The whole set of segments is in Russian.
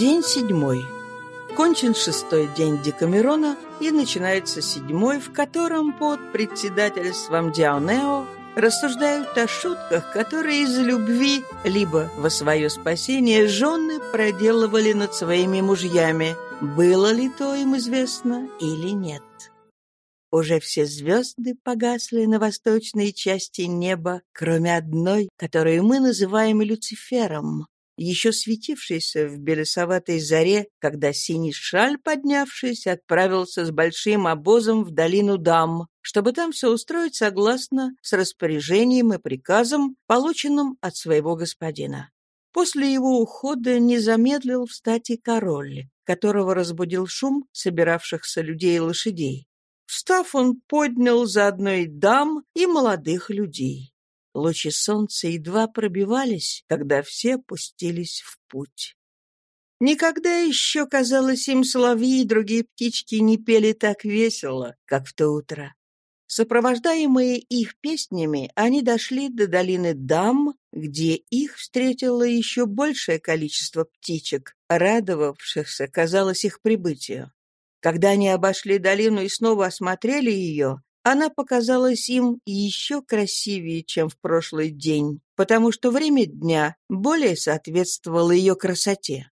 День седьмой. Кончен шестой день Декамерона, и начинается седьмой, в котором под председательством Диаонео рассуждают о шутках, которые из любви, либо во свое спасение, жены проделывали над своими мужьями. Было ли то им известно или нет? Уже все звезды погасли на восточной части неба, кроме одной, которую мы называем Люцифером, еще светившейся в белесоватой заре, когда синий шаль, поднявшись, отправился с большим обозом в долину Дам, чтобы там все устроить согласно с распоряжением и приказом, полученным от своего господина. После его ухода не замедлил встать и король, которого разбудил шум собиравшихся людей и лошадей. Встав, он поднял заодно и дам, и молодых людей. Лучи солнца едва пробивались, когда все пустились в путь. Никогда еще, казалось, им соловьи и другие птички не пели так весело, как в то утро. Сопровождаемые их песнями, они дошли до долины Дам, где их встретило еще большее количество птичек, радовавшихся, казалось, их прибытию. Когда они обошли долину и снова осмотрели ее, она показалась им еще красивее, чем в прошлый день, потому что время дня более соответствовало ее красоте.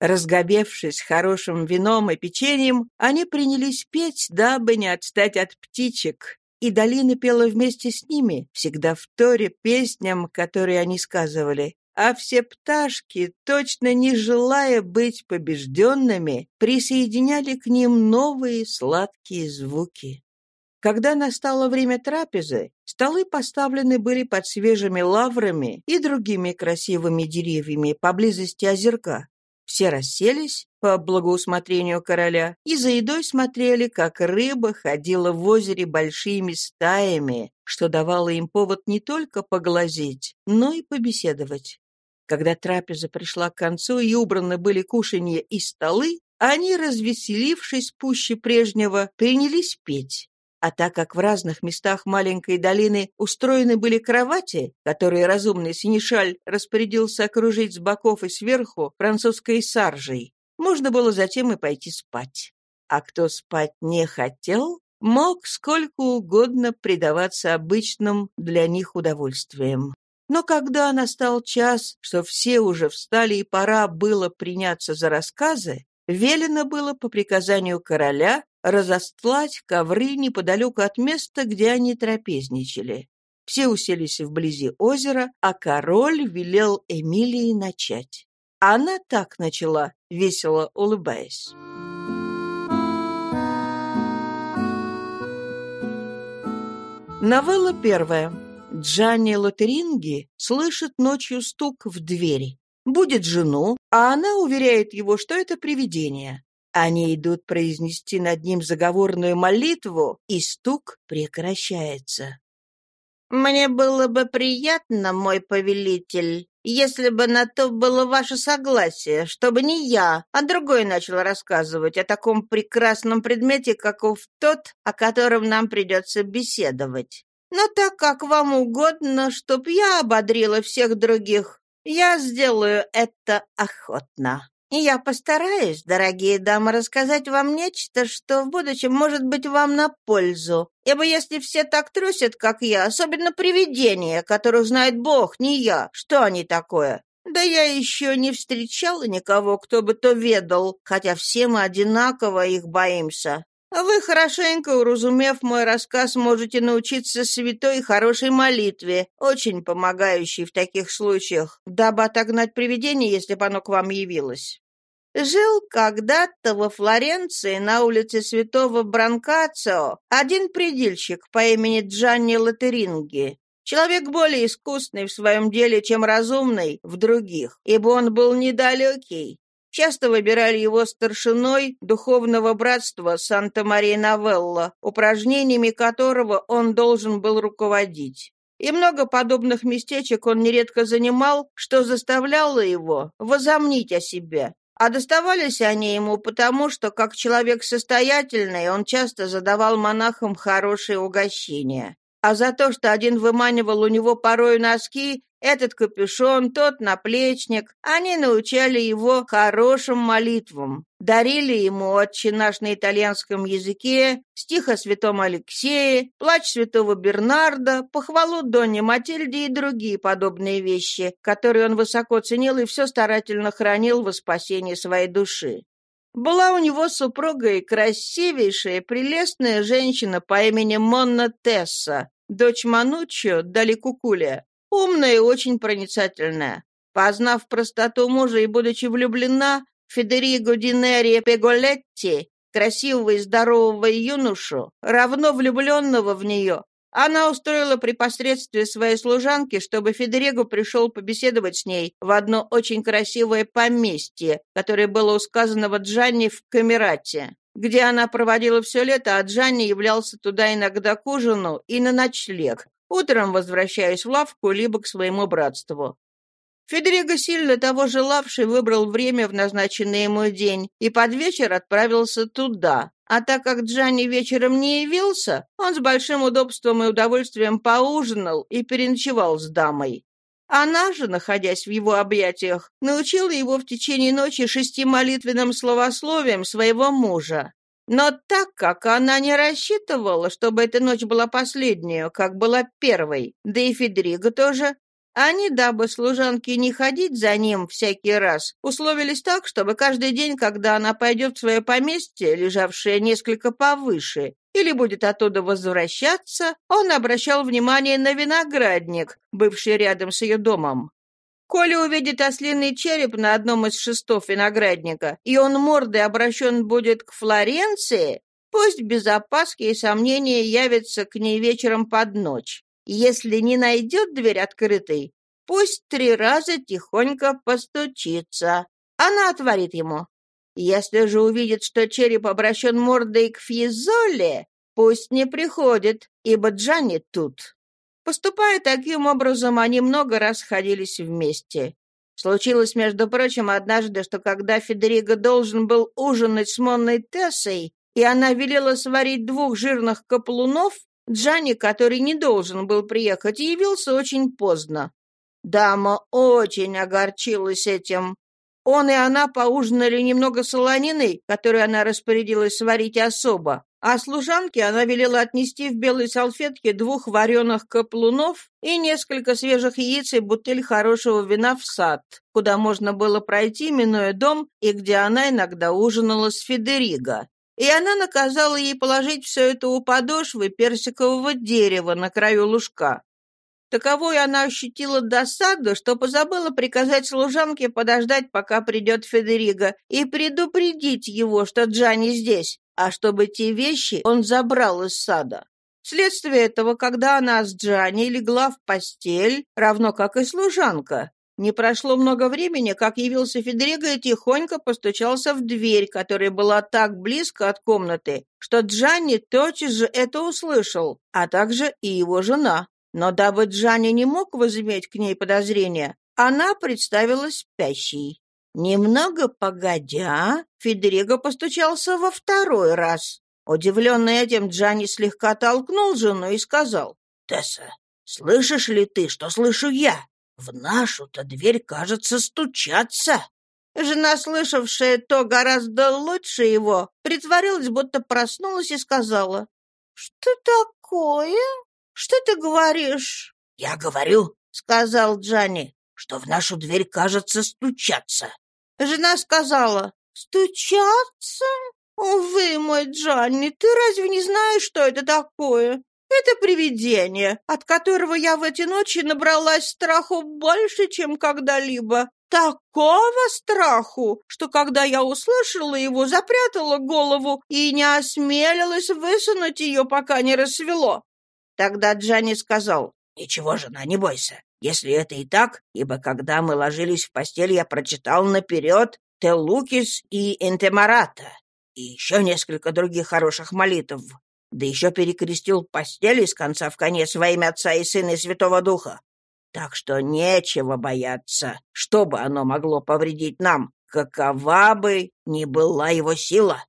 Разгобевшись хорошим вином и печеньем, они принялись петь, дабы не отстать от птичек, и долина пела вместе с ними, всегда в торе песням, которые они сказывали, а все пташки, точно не желая быть побежденными, присоединяли к ним новые сладкие звуки. Когда настало время трапезы, столы поставлены были под свежими лаврами и другими красивыми деревьями поблизости озерка. Все расселись по благоусмотрению короля и за едой смотрели, как рыба ходила в озере большими стаями, что давало им повод не только поглазеть, но и побеседовать. Когда трапеза пришла к концу и убраны были кушанья и столы, они, развеселившись пуще прежнего, принялись петь. А так как в разных местах маленькой долины устроены были кровати, которые разумный синешаль распорядился окружить с боков и сверху французской саржей, можно было затем и пойти спать. А кто спать не хотел, мог сколько угодно предаваться обычным для них удовольствиям. Но когда настал час, что все уже встали и пора было приняться за рассказы, велено было по приказанию короля разостлать ковры неподалеку от места, где они трапезничали. Все уселись вблизи озера, а король велел Эмилии начать. Она так начала, весело улыбаясь. Новелла первая. Джанни Лотеринги слышит ночью стук в двери. Будет жену, а она уверяет его, что это привидение. Они идут произнести над ним заговорную молитву, и стук прекращается. «Мне было бы приятно, мой повелитель, если бы на то было ваше согласие, чтобы не я, а другой начал рассказывать о таком прекрасном предмете, каков тот, о котором нам придется беседовать. Но так как вам угодно, чтоб я ободрила всех других, я сделаю это охотно. Я постараюсь, дорогие дамы, рассказать вам нечто, что в будущем может быть вам на пользу. Ибо если все так трусят, как я, особенно привидения, которых знает Бог, не я, что они такое? Да я еще не встречала никого, кто бы то ведал, хотя все мы одинаково их боимся. Вы, хорошенько уразумев мой рассказ, можете научиться святой и хорошей молитве, очень помогающей в таких случаях, дабы отогнать привидение, если бы оно к вам явилось. Жил когда-то во Флоренции на улице Святого Бранкацио один предельщик по имени Джанни Латеринги, человек более искусный в своем деле, чем разумный в других, ибо он был недалекий, Часто выбирали его старшиной духовного братства Санта-Мария-Новелла, упражнениями которого он должен был руководить. И много подобных местечек он нередко занимал, что заставляло его возомнить о себе. А доставались они ему потому, что, как человек состоятельный, он часто задавал монахам хорошие угощения. А за то, что один выманивал у него порою носки, Этот капюшон, тот наплечник, они научали его хорошим молитвам, дарили ему отче наш на итальянском языке, стих о святом Алексее, плач святого Бернарда, похвалу Донне Матильде и другие подобные вещи, которые он высоко ценил и все старательно хранил во спасении своей души. Была у него супруга и красивейшая, прелестная женщина по имени Монна Тесса, дочь Мануччо Дали Кукуля, Умная и очень проницательная. Познав простоту мужа и будучи влюблена, Федериго Динери Пеголетти, красивого и здорового юношу, равно влюбленного в нее, она устроила при посредстве своей служанки, чтобы Федериго пришел побеседовать с ней в одно очень красивое поместье, которое было у сказанного Джанни в Камерате, где она проводила все лето, а Джанни являлся туда иногда к ужину и на ночлег, Утром возвращаюсь в лавку, либо к своему братству. Федериго, сильно того желавший, выбрал время в назначенный ему день и под вечер отправился туда. А так как Джанни вечером не явился, он с большим удобством и удовольствием поужинал и переночевал с дамой. Она же, находясь в его объятиях, научила его в течение ночи шести молитвенным словословием своего мужа. Но так как она не рассчитывала, чтобы эта ночь была последней, как была первой, да и Федериго тоже, они, дабы служанки не ходить за ним всякий раз, условились так, чтобы каждый день, когда она пойдет в свое поместье, лежавшее несколько повыше, или будет оттуда возвращаться, он обращал внимание на виноградник, бывший рядом с ее домом. Коли увидит ослиный череп на одном из шестов виноградника, и он мордой обращен будет к Флоренции, пусть без опаски и сомнения явится к ней вечером под ночь. Если не найдет дверь открытой, пусть три раза тихонько постучится. Она отворит ему. Если же увидит, что череп обращен мордой к Фьезоле, пусть не приходит, ибо Джанни тут. Поступая таким образом, они много раз ходились вместе. Случилось, между прочим, однажды, что когда Федериго должен был ужинать с Монной Тессой, и она велела сварить двух жирных каплунов, Джанни, который не должен был приехать, явился очень поздно. Дама очень огорчилась этим. Он и она поужинали немного солониной, которую она распорядилась сварить особо, а служанке она велела отнести в белой салфетке двух вареных каплунов и несколько свежих яиц и бутыль хорошего вина в сад, куда можно было пройти, минуя дом, и где она иногда ужинала с Федериго. И она наказала ей положить все это у подошвы персикового дерева на краю лужка. Таковой она ощутила досаду, что позабыла приказать служанке подождать, пока придет Федериго, и предупредить его, что Джанни здесь а чтобы те вещи он забрал из сада. Вследствие этого, когда она с Джанни легла в постель, равно как и служанка, не прошло много времени, как явился Федериго и тихонько постучался в дверь, которая была так близко от комнаты, что Джанни тотчас же это услышал, а также и его жена. Но дабы Джанни не мог возыметь к ней подозрения, она представилась спящей. Немного погодя, Федериго постучался во второй раз. Удивленный этим, Джанни слегка толкнул жену и сказал, «Тесса, слышишь ли ты, что слышу я? В нашу-то дверь, кажется, стучаться». Жена, слышавшая то гораздо лучше его, притворилась, будто проснулась и сказала, «Что такое? Что ты говоришь?» «Я говорю», — сказал Джанни, «что в нашу дверь, кажется, стучаться». Жена сказала, «Стучаться? Увы, мой Джанни, ты разве не знаешь, что это такое? Это привидение, от которого я в эти ночи набралась страху больше, чем когда-либо. Такого страху, что когда я услышала его, запрятала голову и не осмелилась высунуть ее, пока не рассвело. Тогда Джанни сказал, «Ничего, жена, не бойся. Если это и так, ибо когда мы ложились в постель, я прочитал наперед Телукис и Энтемарата, и еще несколько других хороших молитв, да еще перекрестил постель из конца в конец во имя Отца и Сына и Святого Духа. Так что нечего бояться, что бы оно могло повредить нам, какова бы ни была его сила.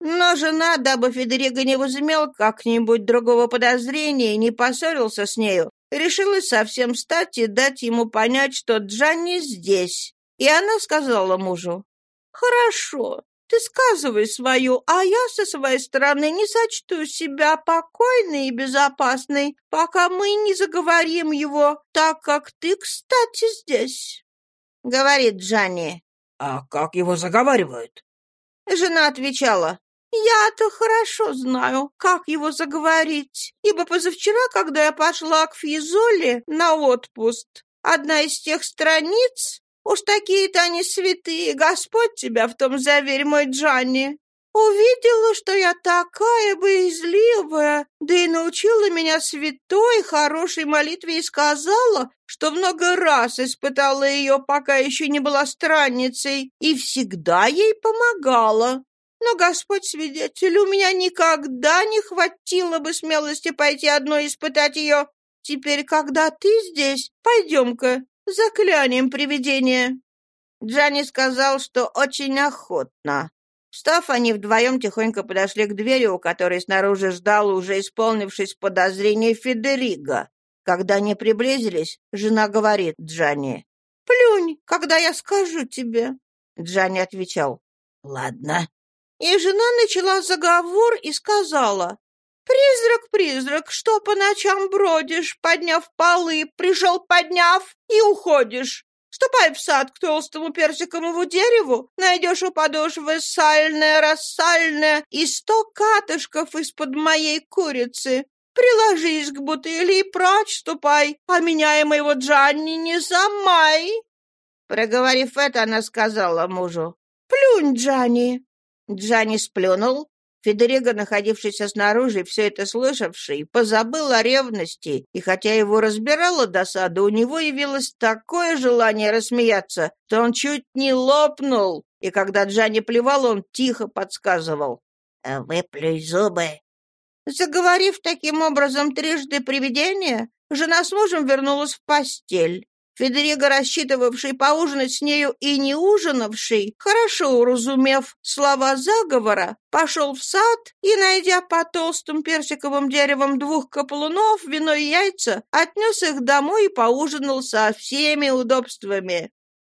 Но жена, дабы Федериго не возымел как-нибудь другого подозрения и не поссорился с нею, решилась совсем встать и дать ему понять, что Джанни здесь. И она сказала мужу, «Хорошо, ты сказывай свою, а я со своей стороны не сочту себя покойной и безопасной, пока мы не заговорим его, так как ты, кстати, здесь», — говорит Джанни. «А как его заговаривают?» Жена отвечала, «Я-то хорошо знаю, как его заговорить, ибо позавчера, когда я пошла к Физоле на отпуск, одна из тех страниц, уж такие-то они святые, Господь тебя в том заверь, мой Джанни, увидела, что я такая боязливая, да и научила меня святой, хорошей молитве и сказала, что много раз испытала ее, пока еще не была странницей, и всегда ей помогала. Но, Господь свидетель, у меня никогда не хватило бы смелости пойти одной испытать ее. Теперь, когда ты здесь, пойдем-ка, заклянем привидение». Джанни сказал, что очень охотно. Встав, они вдвоем тихонько подошли к двери, у которой снаружи ждал, уже исполнившись подозрение, Федериго. Когда они приблизились, жена говорит Джанни, «Плюнь, когда я скажу тебе». Джанни отвечал, «Ладно». И жена начала заговор и сказала, «Призрак, призрак, что по ночам бродишь, подняв полы, пришел подняв и уходишь? Ступай в сад к толстому персиковому дереву, найдешь у подошвы сальное, рассальное и сто катышков из-под моей курицы. Приложись к бутыли и прочь ступай, а меня и моего Джанни не замай!» Проговорив это, она сказала мужу, «Плюнь, Джанни!» Джанни сплюнул. Федериго, находившийся снаружи, все это слышавший, позабыл о ревности, и хотя его разбирала досада, у него явилось такое желание рассмеяться, что он чуть не лопнул, и когда Джанни плевал, он тихо подсказывал. «Выплюй зубы». Заговорив таким образом трижды привидение, жена с мужем вернулась в постель. Федериго, рассчитывавший поужинать с нею и не ужинавший, хорошо уразумев слова заговора, пошел в сад и, найдя по толстым персиковым деревам двух каплунов, вино и яйца, отнес их домой и поужинал со всеми удобствами.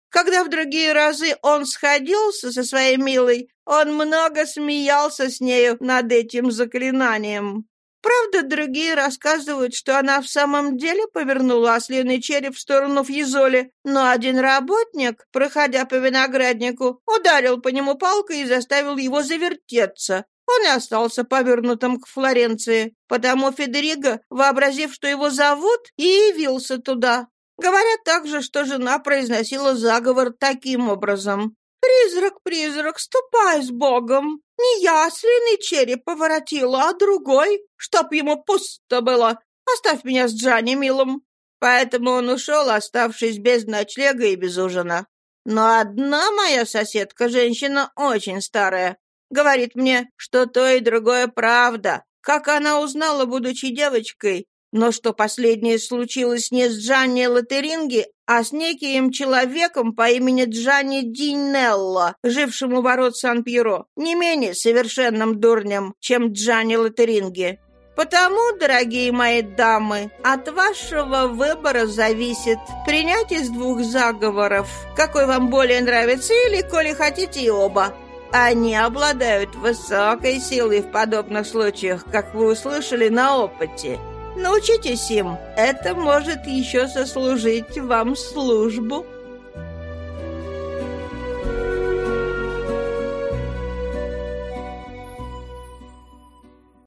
Когда в другие разы он сходился со своей милой, он много смеялся с нею над этим заклинанием. Правда, другие рассказывают, что она в самом деле повернула ослиный череп в сторону Фьезоли, но один работник, проходя по винограднику, ударил по нему палкой и заставил его завертеться. Он и остался повернутым к Флоренции. Потому Федериго, вообразив, что его зовут, и явился туда. Говорят также, что жена произносила заговор таким образом. «Призрак, призрак, ступай с Богом! Не я ослиный череп поворотила, а другой, чтоб ему пусто было. Оставь меня с Джанни, милым». Поэтому он ушел, оставшись без ночлега и без ужина. Но одна моя соседка, женщина очень старая, говорит мне, что то и другое правда. Как она узнала, будучи девочкой, но что последнее случилось не с Джанни Латеринги, а с неким человеком по имени Джанни Динелло, жившим у ворот Сан-Пьеро, не менее совершенным дурнем, чем Джанни Латеринги. Потому, дорогие мои дамы, от вашего выбора зависит принять из двух заговоров, какой вам более нравится, или, коли хотите, и оба. Они обладают высокой силой в подобных случаях, как вы услышали на опыте. Научитесь им, это может еще сослужить вам службу».